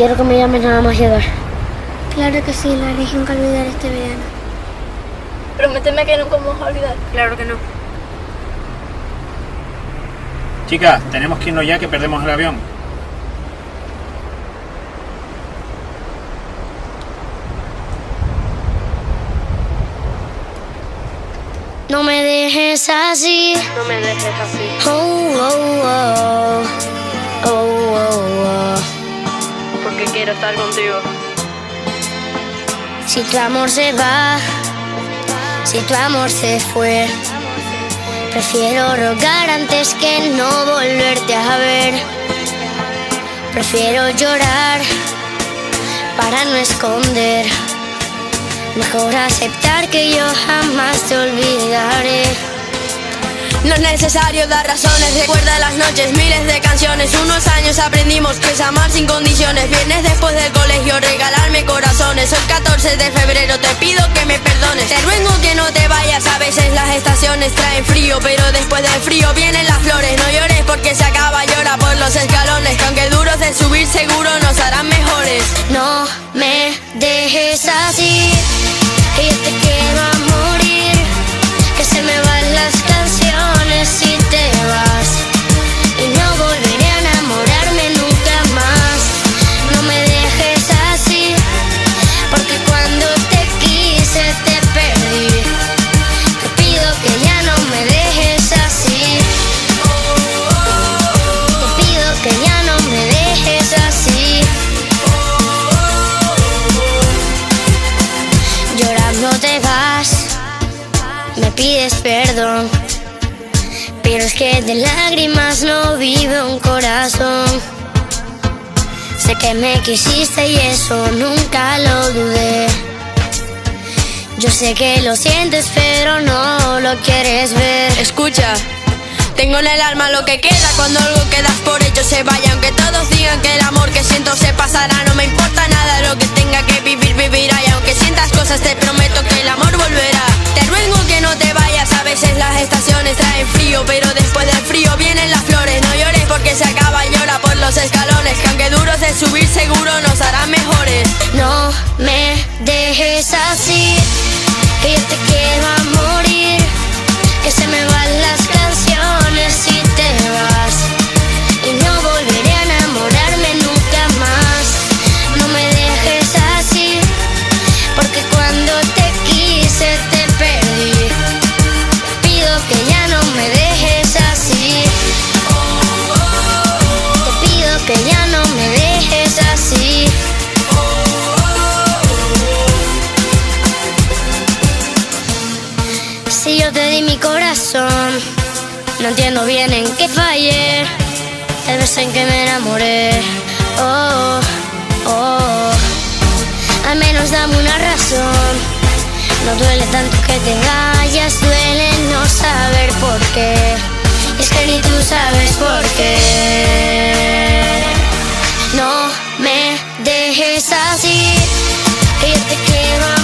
Quiero que me llames nada más llegar. Claro que sí, lo haré nunca olvidar este verano. Prométeme que nunca vamos a olvidar. Claro que no. Chicas, tenemos que irnos ya que perdemos el avión. No me dejes así. No me dejes así. Oh, oh, oh. Contigo. Si tu amor se va, si tu amor se fue, prefiero rogar antes que no volverte a ver. Prefiero llorar para no esconder. Mejor aceptar que yo jamás te olvidaré. Es necesario dar razones, recuerda las noches, miles de canciones. Unos años aprendimos que es amar sin condiciones. Vienes después del colegio, regalarme corazones. Hoy 14 de febrero, te pido que me perdones. Te ruego que no te vayas, a veces las estaciones traen frío, pero después del frío vienen las flores. No llores perdón. Pero es que de lágrimas no vive un corazón. Sé que me quisiste y eso nunca lo dudé. Yo sé que lo sientes, pero no lo quieres ver. Escucha, tengo en el alma lo que queda cuando algo quedas por hecho se vaya. Aunque todos digan que el amor que siento se pasará, no me importa nada lo que tenga que vivir, vivirá. Y aunque sientas cosas, te prometo que el amor veces las estaciones traen frío, pero después del frío vienen las flores. No llores porque se acaba, llora por los escalones. Que aunque duros de subir, seguro nos harán mejores. te di mi corazón. No entiendo bien en qué fallé. El beso en que me enamoré. Oh, oh, oh. Al menos dame una razón. No duele tanto que te engañas, duele no saber por qué. Es que ni tú sabes por qué. No me dejes así. Que te quiero.